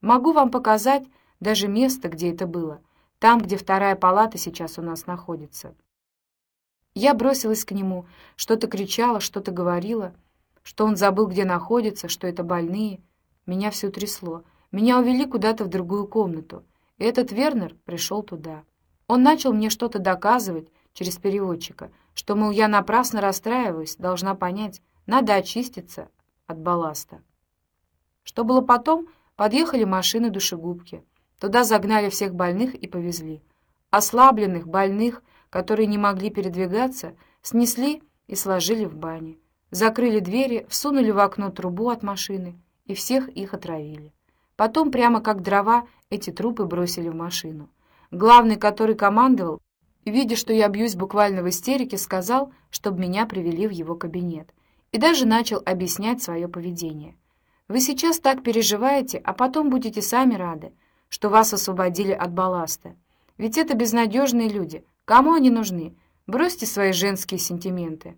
Могу вам показать даже место, где это было, там, где вторая палата сейчас у нас находится. Я бросилась к нему, что-то кричала, что-то говорила, что он забыл, где находится, что это больные. Меня все трясло. Меня увели куда-то в другую комнату. И этот Вернер пришел туда. Он начал мне что-то доказывать через переводчика, что, мол, я напрасно расстраиваюсь, должна понять, надо очиститься от балласта. Что было потом? Подъехали машины душегубки. Туда загнали всех больных и повезли. Ослабленных, больных, которые не могли передвигаться, снесли и сложили в бане. Закрыли двери, всунули в окно трубу от машины, и всех их отравили. Потом, прямо как дрова, эти трупы бросили в машину. Главный, который командовал, видя, что я бьюсь буквально в истерике, сказал, чтобы меня привели в его кабинет. И даже начал объяснять свое поведение. Вы сейчас так переживаете, а потом будете сами рады, что вас освободили от балласта. Ведь это безнадежные люди, Кому они нужны? Бросьте свои женские сентименты.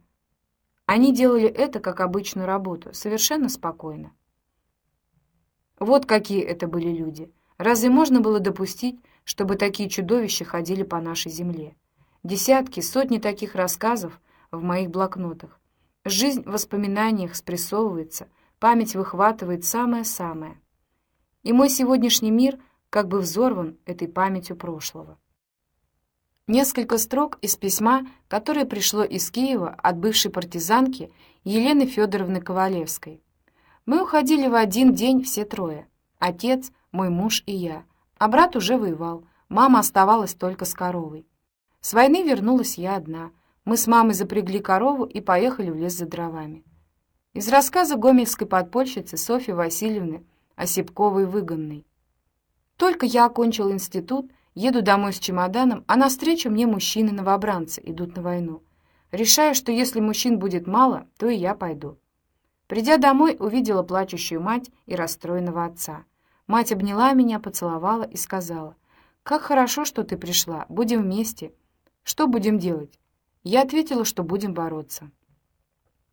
Они делали это как обычную работу, совершенно спокойно. Вот какие это были люди. Разве можно было допустить, чтобы такие чудовища ходили по нашей земле? Десятки, сотни таких рассказов в моих блокнотах. Жизнь в воспоминаниях спрессовывается, память выхватывает самое-самое. И мой сегодняшний мир как бы взорван этой памятью прошлого. Несколько строк из письма, которое пришло из Киева от бывшей партизанки Елены Федоровны Ковалевской. Мы уходили в один день все трое. Отец, мой муж и я. А брат уже воевал. Мама оставалась только с коровой. С войны вернулась я одна. Мы с мамой запрягли корову и поехали в лес за дровами. Из рассказа гомельской подпольщицы Софьи Васильевны Осипковой-Выгонной. Только я окончил институт, Еду домой с чемоданом, а навстречу мне мужчины-новобранцы идут на войну. Решаю, что если мужчин будет мало, то и я пойду. Придя домой, увидела плачущую мать и расстроенного отца. Мать обняла меня, поцеловала и сказала, «Как хорошо, что ты пришла, будем вместе. Что будем делать?» Я ответила, что будем бороться.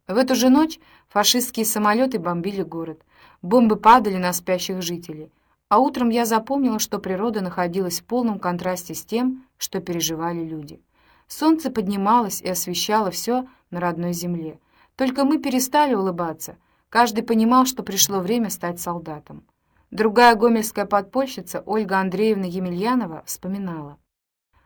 В эту же ночь фашистские самолеты бомбили город. Бомбы падали на спящих жителей. А утром я запомнила, что природа находилась в полном контрасте с тем, что переживали люди. Солнце поднималось и освещало все на родной земле. Только мы перестали улыбаться. Каждый понимал, что пришло время стать солдатом. Другая гомельская подпольщица, Ольга Андреевна Емельянова, вспоминала.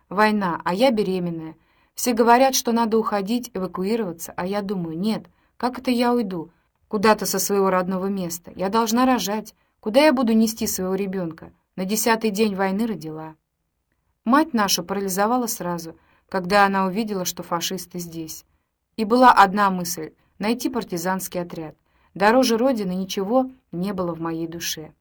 «Война, а я беременная. Все говорят, что надо уходить, эвакуироваться, а я думаю, нет, как это я уйду? Куда-то со своего родного места. Я должна рожать. Куда я буду нести своего ребенка? На десятый день войны родила. Мать нашу парализовала сразу, когда она увидела, что фашисты здесь. И была одна мысль — найти партизанский отряд. Дороже Родины ничего не было в моей душе.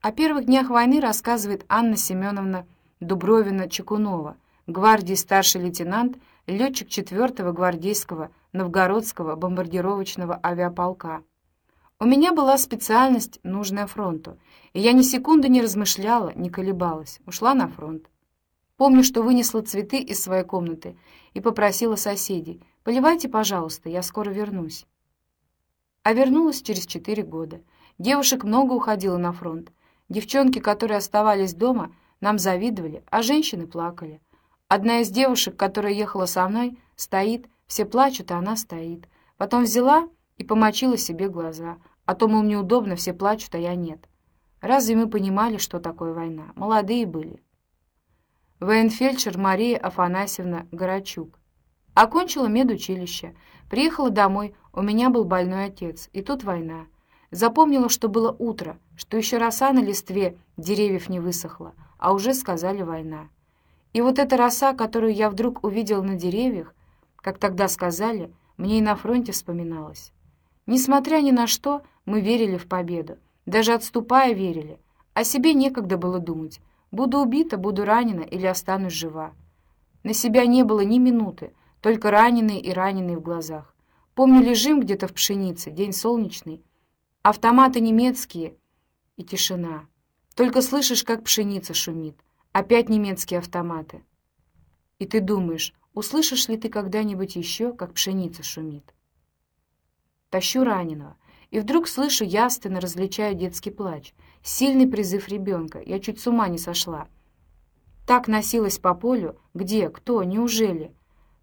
О первых днях войны рассказывает Анна Семеновна Дубровина-Чекунова, гвардии старший лейтенант, летчик 4-го гвардейского Новгородского бомбардировочного авиаполка. У меня была специальность, нужная фронту, и я ни секунды не размышляла, не колебалась, ушла на фронт. Помню, что вынесла цветы из своей комнаты и попросила соседей, «Поливайте, пожалуйста, я скоро вернусь». А вернулась через четыре года. Девушек много уходило на фронт. Девчонки, которые оставались дома, нам завидовали, а женщины плакали. Одна из девушек, которая ехала со мной, стоит, все плачут, а она стоит. Потом взяла и помочила себе глаза, а то, мол, неудобно, все плачут, а я нет. Разве мы понимали, что такое война? Молодые были. Военфельдшер Мария Афанасьевна Горачук. Окончила медучилище. Приехала домой, у меня был больной отец, и тут война. Запомнила, что было утро, что еще роса на листве деревьев не высохла, а уже сказали война. И вот эта роса, которую я вдруг увидела на деревьях, как тогда сказали, мне и на фронте вспоминалась. Несмотря ни на что, мы верили в победу. Даже отступая верили. О себе некогда было думать. Буду убита, буду ранена или останусь жива. На себя не было ни минуты, только раненые и раненые в глазах. Помню, лежим где-то в пшенице, день солнечный. Автоматы немецкие и тишина. Только слышишь, как пшеница шумит. Опять немецкие автоматы. И ты думаешь, услышишь ли ты когда-нибудь еще, как пшеница шумит? Тащу раненого. И вдруг слышу явственно, различаю детский плач. Сильный призыв ребенка. Я чуть с ума не сошла. Так носилась по полю. Где? Кто? Неужели?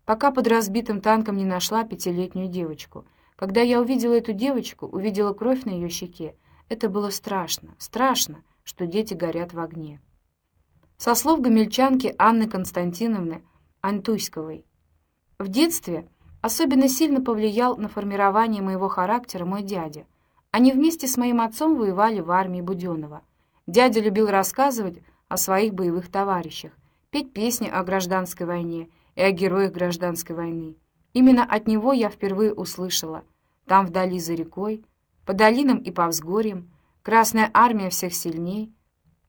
Пока под разбитым танком не нашла пятилетнюю девочку. Когда я увидела эту девочку, увидела кровь на ее щеке, это было страшно, страшно, что дети горят в огне. Со слов гомельчанки Анны Константиновны Антуйсковой. В детстве особенно сильно повлиял на формирование моего характера мой дядя. Они вместе с моим отцом воевали в армии Буденова. Дядя любил рассказывать о своих боевых товарищах, петь песни о гражданской войне и о героях гражданской войны. Именно от него я впервые услышала «Там вдали за рекой», «По долинам и по взгорьям», «Красная армия всех сильней».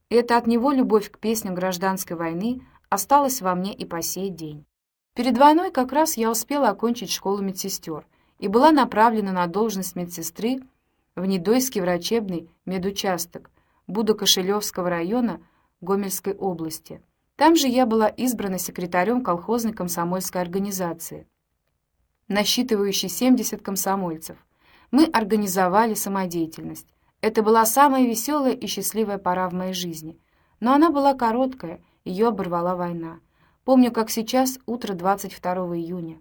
И это от него любовь к песням гражданской войны осталась во мне и по сей день. Перед войной как раз я успела окончить школу медсестер и была направлена на должность медсестры в Недойский врачебный медучасток Будо-Кошелевского района Гомельской области. Там же я была избрана секретарем колхозной комсомольской организации, насчитывающей 70 комсомольцев. Мы организовали самодеятельность. Это была самая веселая и счастливая пора в моей жизни. Но она была короткая, ее оборвала война. Помню, как сейчас, утро 22 июня.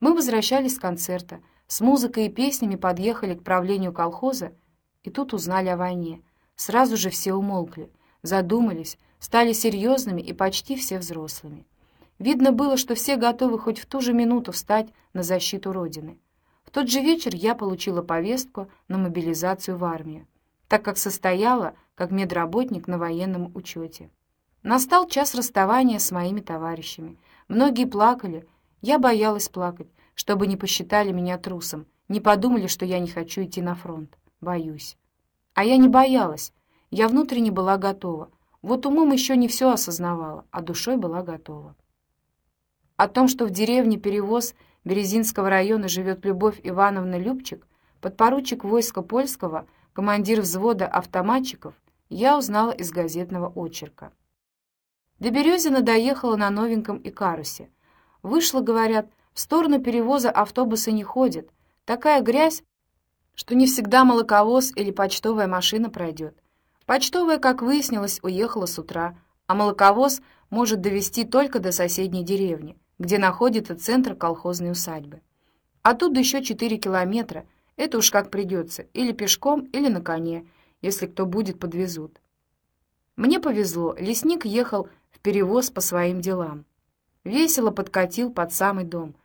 Мы возвращались с концерта, с музыкой и песнями подъехали к правлению колхоза, и тут узнали о войне. Сразу же все умолкли, задумались, стали серьезными и почти все взрослыми. Видно было, что все готовы хоть в ту же минуту встать на защиту Родины. Тот же вечер я получила повестку на мобилизацию в армию, так как состояла как медработник на военном учете. Настал час расставания с моими товарищами. Многие плакали. Я боялась плакать, чтобы не посчитали меня трусом, не подумали, что я не хочу идти на фронт. Боюсь. А я не боялась. Я внутренне была готова. Вот умом еще не все осознавала, а душой была готова. О том, что в деревне Перевоз Березинского района живет Любовь Ивановна Любчик, подпоручик войска польского, командир взвода автоматчиков, я узнала из газетного очерка. До Березина доехала на новеньком Икарусе. Вышла, говорят, в сторону перевоза автобусы не ходят. Такая грязь, что не всегда молоковоз или почтовая машина пройдет. Почтовая, как выяснилось, уехала с утра, а молоковоз может довести только до соседней деревни, где находится центр колхозной усадьбы. Оттуда еще 4 километра, это уж как придется, или пешком, или на коне, если кто будет, подвезут. Мне повезло, лесник ехал перевоз по своим делам. Весело подкатил под самый дом.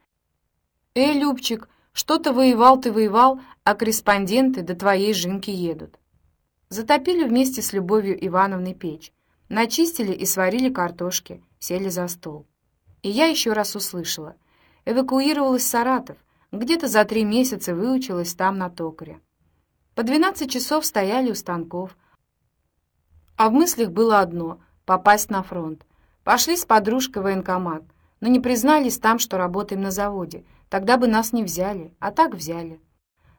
«Эй, Любчик, что-то воевал ты воевал, а корреспонденты до твоей жинки едут». Затопили вместе с Любовью Ивановной печь, начистили и сварили картошки, сели за стол. И я еще раз услышала. Эвакуировалась в Саратов, где-то за три месяца выучилась там на токаре. По двенадцать часов стояли у станков, а в мыслях было одно — попасть на фронт. Пошли с подружкой в военкомат, но не признались там, что работаем на заводе. Тогда бы нас не взяли, а так взяли.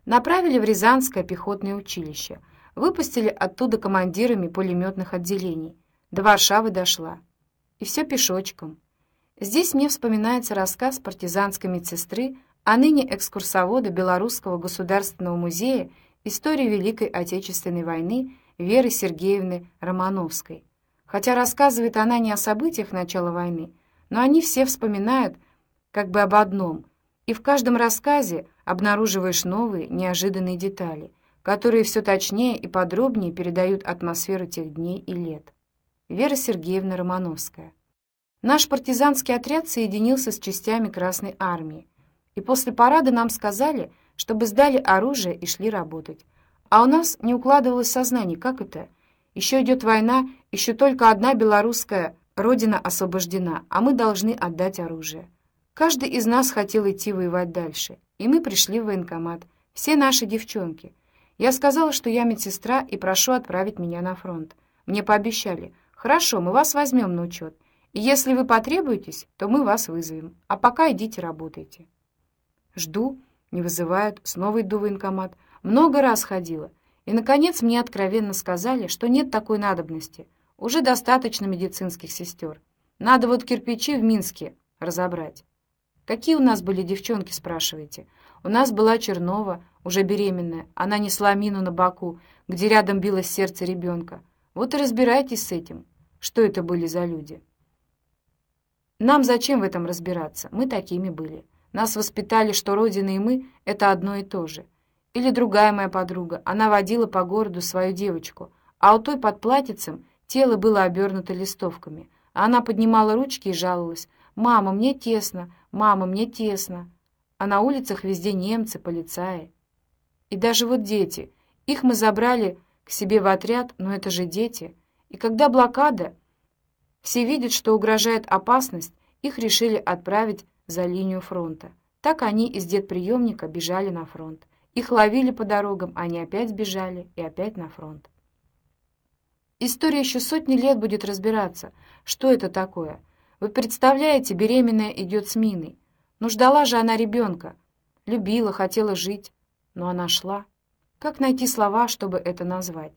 Направили в Рязанское пехотное училище. Выпустили оттуда командирами пулеметных отделений. До Варшавы дошла. И все пешочком. Здесь мне вспоминается рассказ партизанской медсестры, а ныне экскурсовода Белорусского государственного музея истории Великой Отечественной войны Веры Сергеевны Романовской. Хотя рассказывает она не о событиях начала войны, но они все вспоминают как бы об одном, и в каждом рассказе обнаруживаешь новые, неожиданные детали, которые все точнее и подробнее передают атмосферу тех дней и лет. Вера Сергеевна Романовская. Наш партизанский отряд соединился с частями Красной Армии, и после парада нам сказали, чтобы сдали оружие и шли работать. А у нас не укладывалось сознание, как это — еще идет война, еще только одна белорусская родина освобождена, а мы должны отдать оружие. Каждый из нас хотел идти воевать дальше, и мы пришли в военкомат. Все наши девчонки. Я сказала, что я медсестра и прошу отправить меня на фронт. Мне пообещали, хорошо, мы вас возьмем на учет. Если вы потребуетесь, то мы вас вызовем. А пока идите работайте. Жду, не вызывают, снова иду в военкомат. Много раз ходила. И, наконец, мне откровенно сказали, что нет такой надобности. Уже достаточно медицинских сестер. Надо вот кирпичи в Минске разобрать. Какие у нас были девчонки, спрашиваете? У нас была Чернова, уже беременная. Она несла мину на боку, где рядом билось сердце ребенка. Вот и разбирайтесь с этим. Что это были за люди? Нам зачем в этом разбираться? Мы такими были. Нас воспитали, что Родина и мы — это одно и то же. Или другая моя подруга, она водила по городу свою девочку, а у той под платьицем тело было обернуто листовками. Она поднимала ручки и жаловалась. «Мама, мне тесно! Мама, мне тесно!» А на улицах везде немцы, полицаи. И даже вот дети. Их мы забрали к себе в отряд, но это же дети. И когда блокада, все видят, что угрожает опасность, их решили отправить за линию фронта. Так они из детприемника бежали на фронт. Их ловили по дорогам, они опять бежали и опять на фронт. История еще сотни лет будет разбираться, что это такое. Вы представляете, беременная идет с миной. Ну, ждала же она ребенка. Любила, хотела жить. Но она шла. Как найти слова, чтобы это назвать?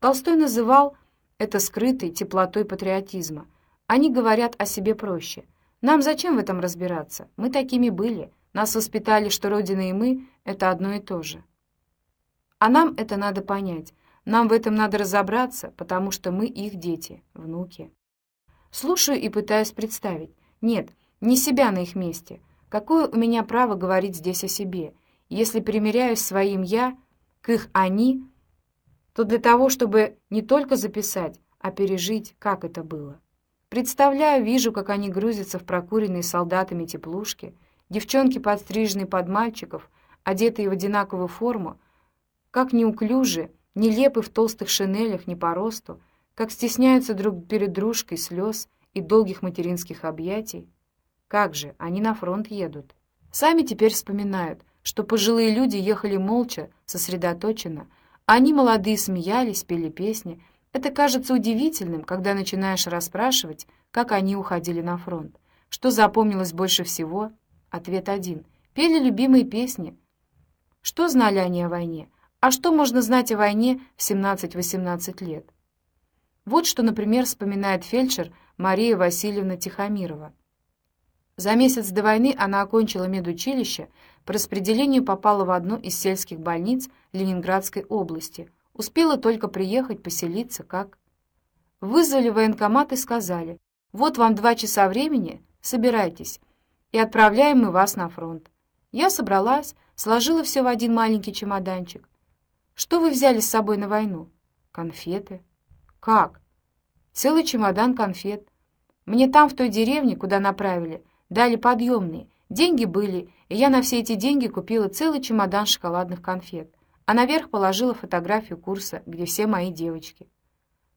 Толстой называл это скрытой теплотой патриотизма. Они говорят о себе проще. Нам зачем в этом разбираться? Мы такими были. Нас воспитали, что Родина и мы — это одно и то же. А нам это надо понять. Нам в этом надо разобраться, потому что мы их дети, внуки. Слушаю и пытаюсь представить. Нет, не себя на их месте. Какое у меня право говорить здесь о себе? Если примеряюсь своим «я» к их «они», то для того, чтобы не только записать, а пережить, как это было. Представляю, вижу, как они грузятся в прокуренные солдатами теплушки, девчонки, подстриженные под мальчиков, одетые в одинаковую форму, как неуклюжи, нелепы в толстых шинелях не по росту, как стесняются друг перед дружкой слез и долгих материнских объятий. Как же, они на фронт едут. Сами теперь вспоминают, что пожилые люди ехали молча, сосредоточенно. Они, молодые, смеялись, пели песни. Это кажется удивительным, когда начинаешь расспрашивать, как они уходили на фронт. Что запомнилось больше всего? Ответ один. Пели любимые песни. Что знали они о войне? А что можно знать о войне в 17-18 лет? Вот что, например, вспоминает фельдшер Мария Васильевна Тихомирова. За месяц до войны она окончила медучилище, по распределению попала в одну из сельских больниц Ленинградской области. Успела только приехать, поселиться, как... Вызвали военкомат и сказали, «Вот вам два часа времени, собирайтесь, и отправляем мы вас на фронт». Я собралась, сложила все в один маленький чемоданчик. «Что вы взяли с собой на войну?» «Конфеты». «Как?» «Целый чемодан конфет. Мне там, в той деревне, куда направили, Дали подъемные. Деньги были, и я на все эти деньги купила целый чемодан шоколадных конфет, а наверх положила фотографию курса, где все мои девочки.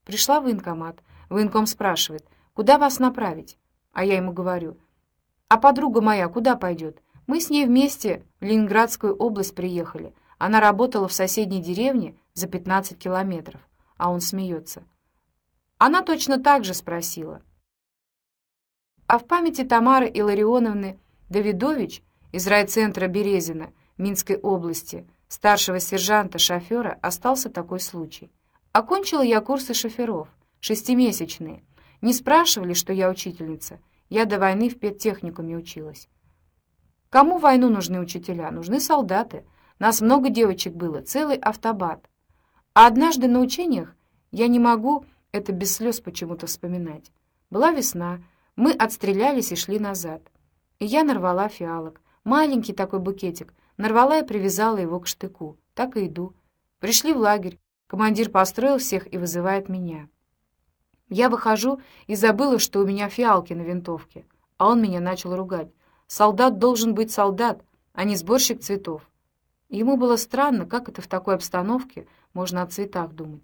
Пришла в военкомат. Военком спрашивает, куда вас направить? А я ему говорю, а подруга моя куда пойдет? Мы с ней вместе в Ленинградскую область приехали. Она работала в соседней деревне за 15 километров. А он смеется. Она точно так же спросила а в памяти Тамары Илларионовны Давидович из райцентра Березина Минской области, старшего сержанта-шофера, остался такой случай. Окончила я курсы шоферов, шестимесячные. Не спрашивали, что я учительница. Я до войны в педтехникуме училась. Кому войну нужны учителя? Нужны солдаты. Нас много девочек было, целый автобат. А однажды на учениях я не могу это без слез почему-то вспоминать. Была весна, мы отстрелялись и шли назад. Я нарвала фиалок. Маленький такой букетик. Нарвала и привязала его к штыку. Так и иду. Пришли в лагерь. Командир построил всех и вызывает меня. Я выхожу и забыла, что у меня фиалки на винтовке. А он меня начал ругать. Солдат должен быть солдат, а не сборщик цветов. Ему было странно, как это в такой обстановке можно о цветах думать.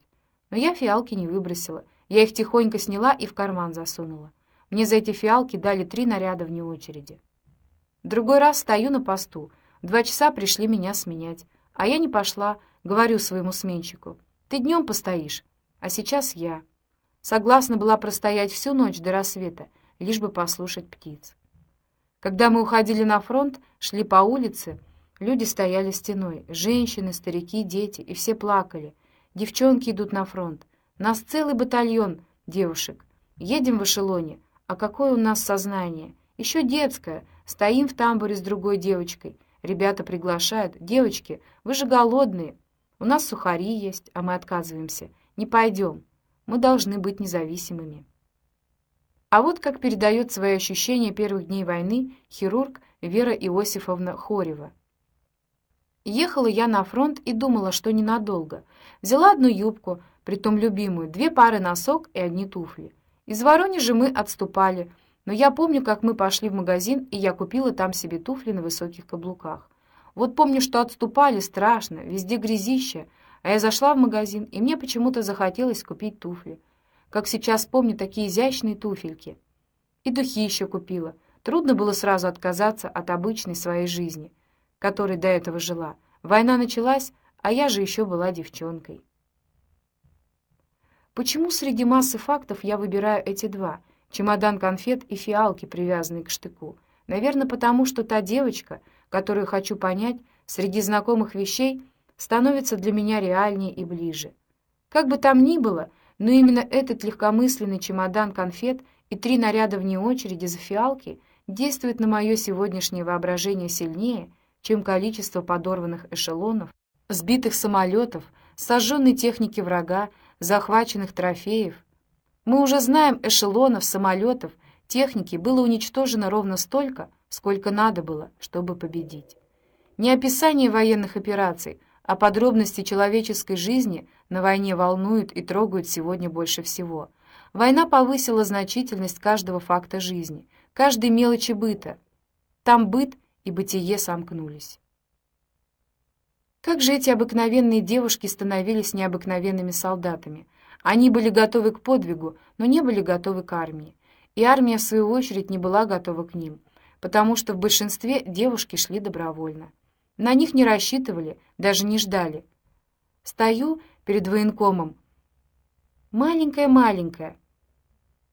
Но я фиалки не выбросила. Я их тихонько сняла и в карман засунула. Мне за эти фиалки дали три наряда вне очереди. Другой раз стою на посту. два часа пришли меня сменять. А я не пошла, говорю своему сменщику. Ты днем постоишь, а сейчас я. Согласна была простоять всю ночь до рассвета, лишь бы послушать птиц. Когда мы уходили на фронт, шли по улице, люди стояли стеной. Женщины, старики, дети, и все плакали. Девчонки идут на фронт. Нас целый батальон девушек. Едем в эшелоне. А какое у нас сознание? Еще детское. Стоим в тамбуре с другой девочкой. ребята приглашают. Девочки, вы же голодные. У нас сухари есть, а мы отказываемся. Не пойдем. Мы должны быть независимыми. А вот как передает свои ощущения первых дней войны хирург Вера Иосифовна Хорева. Ехала я на фронт и думала, что ненадолго. Взяла одну юбку, притом любимую, две пары носок и одни туфли. Из Воронежа мы отступали, но я помню, как мы пошли в магазин, и я купила там себе туфли на высоких каблуках. Вот помню, что отступали страшно, везде грязище, а я зашла в магазин, и мне почему-то захотелось купить туфли. Как сейчас помню такие изящные туфельки. И духи еще купила. Трудно было сразу отказаться от обычной своей жизни, которой до этого жила. Война началась, а я же еще была девчонкой. Почему среди массы фактов я выбираю эти два? Чемодан конфет и фиалки, привязанные к штыку. Наверное, потому что та девочка, которую хочу понять, среди знакомых вещей становится для меня реальнее и ближе. Как бы там ни было, но именно этот легкомысленный чемодан конфет и три наряда вне очереди за фиалки действует на мое сегодняшнее воображение сильнее, чем количество подорванных эшелонов, сбитых самолетов, сожженной техники врага, захваченных трофеев. Мы уже знаем, эшелонов, самолетов, техники было уничтожено ровно столько, сколько надо было, чтобы победить. Не описание военных операций, а подробности человеческой жизни на войне волнуют и трогают сегодня больше всего. Война повысила значительность каждого факта жизни, каждой мелочи быта. Там быт и бытие сомкнулись. Как же эти обыкновенные девушки становились необыкновенными солдатами? Они были готовы к подвигу, но не были готовы к армии. И армия, в свою очередь, не была готова к ним, потому что в большинстве девушки шли добровольно. На них не рассчитывали, даже не ждали. Стою перед военкомом. «Маленькая-маленькая».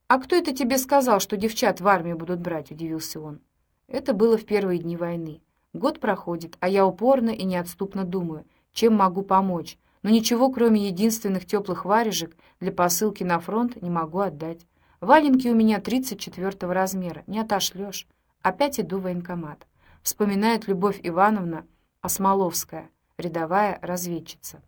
«А кто это тебе сказал, что девчат в армию будут брать?» — удивился он. Это было в первые дни войны. Год проходит, а я упорно и неотступно думаю, чем могу помочь, но ничего, кроме единственных теплых варежек для посылки на фронт, не могу отдать. Валенки у меня 34 размера, не отошлешь. Опять иду в военкомат. Вспоминает Любовь Ивановна Осмоловская, рядовая разведчица.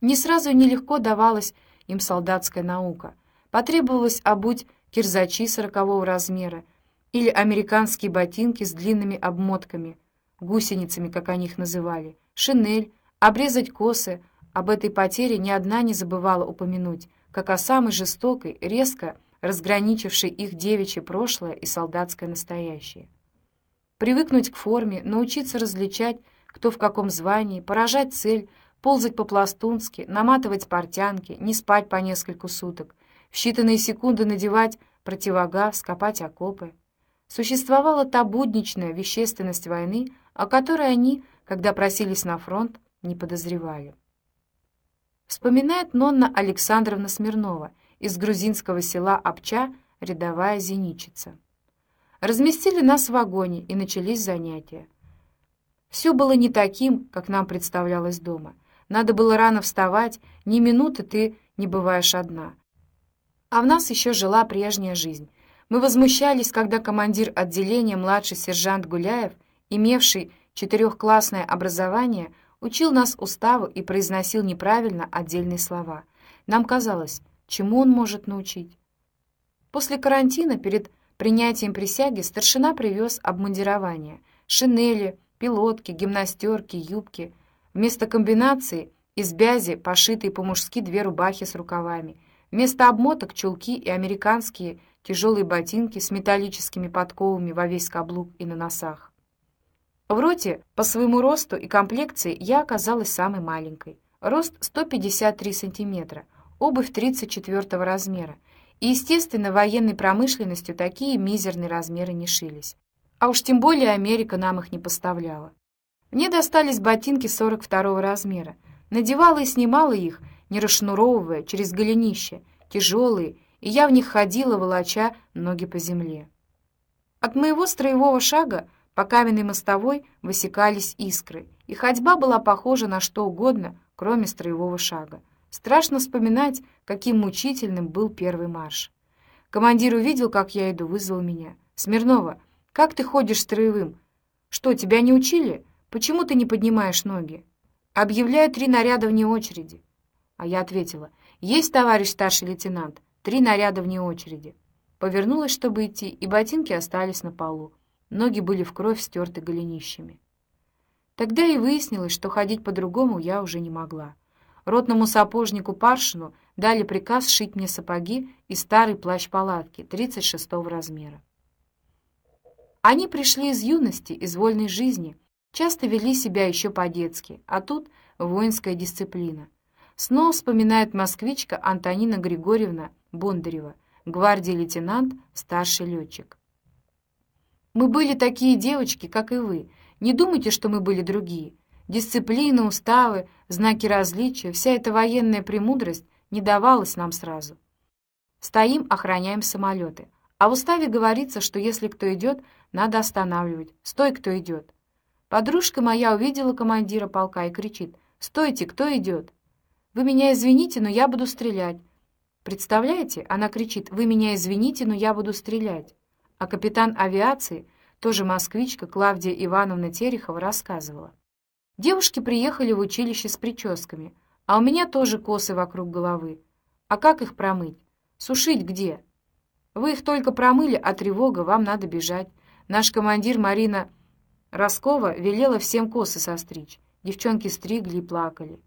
Не сразу и нелегко давалась им солдатская наука. Потребовалось обуть кирзачи сорокового размера или американские ботинки с длинными обмотками, гусеницами, как они их называли, шинель, обрезать косы. Об этой потере ни одна не забывала упомянуть, как о самой жестокой, резко разграничившей их девичье прошлое и солдатское настоящее привыкнуть к форме, научиться различать, кто в каком звании, поражать цель, ползать по-пластунски, наматывать портянки, не спать по несколько суток, в считанные секунды надевать противогаз, копать окопы. Существовала та будничная вещественность войны, о которой они, когда просились на фронт, не подозревали. Вспоминает Нонна Александровна Смирнова из грузинского села Обча, рядовая зенитчица. Разместили нас в вагоне, и начались занятия. Все было не таким, как нам представлялось дома. Надо было рано вставать, ни минуты ты не бываешь одна. А в нас еще жила прежняя жизнь. Мы возмущались, когда командир отделения, младший сержант Гуляев, имевший четырехклассное образование, учил нас уставу и произносил неправильно отдельные слова. Нам казалось, чему он может научить. После карантина перед принятием присяги старшина привез обмундирование, шинели, пилотки, гимнастерки, юбки. Вместо комбинации из бязи пошитые по-мужски две рубахи с рукавами. Вместо обмоток чулки и американские тяжелые ботинки с металлическими подковами во весь каблук и на носах. В роте по своему росту и комплекции я оказалась самой маленькой. Рост 153 сантиметра, обувь 34 размера, и, естественно, военной промышленностью такие мизерные размеры не шились. А уж тем более Америка нам их не поставляла. Мне достались ботинки 42 размера. Надевала и снимала их, не расшнуровывая, через голенище, тяжелые, и я в них ходила, волоча ноги по земле. От моего строевого шага по каменной мостовой высекались искры, и ходьба была похожа на что угодно, кроме строевого шага. Страшно вспоминать, каким мучительным был первый марш. Командир увидел, как я иду, вызвал меня. «Смирнова, как ты ходишь строевым? Что, тебя не учили? Почему ты не поднимаешь ноги? Объявляю три наряда вне очереди. А я ответила, есть, товарищ старший лейтенант, три наряда вне очереди. Повернулась, чтобы идти, и ботинки остались на полу. Ноги были в кровь стерты голенищами. Тогда и выяснилось, что ходить по-другому я уже не могла. Ротному сапожнику Паршину дали приказ сшить мне сапоги и старый плащ палатки 36-го размера. Они пришли из юности, из вольной жизни, часто вели себя еще по-детски, а тут воинская дисциплина. Снова вспоминает москвичка Антонина Григорьевна Бондарева, гвардии лейтенант, старший летчик. Мы были такие девочки, как и вы. Не думайте, что мы были другие. Дисциплина, уставы, знаки различия, вся эта военная премудрость не давалась нам сразу. Стоим, охраняем самолеты. А в уставе говорится, что если кто идет, надо останавливать. Стой, кто идет. Подружка моя увидела командира полка и кричит: "Стойте, кто идет? Вы меня извините, но я буду стрелять". Представляете? Она кричит: "Вы меня извините, но я буду стрелять". А капитан авиации, тоже москвичка Клавдия Ивановна Терехова рассказывала: Девушки приехали в училище с прическами, а у меня тоже косы вокруг головы. А как их промыть? Сушить где? Вы их только промыли, а тревога, вам надо бежать. Наш командир Марина Роскова велела всем косы состричь. Девчонки стригли и плакали.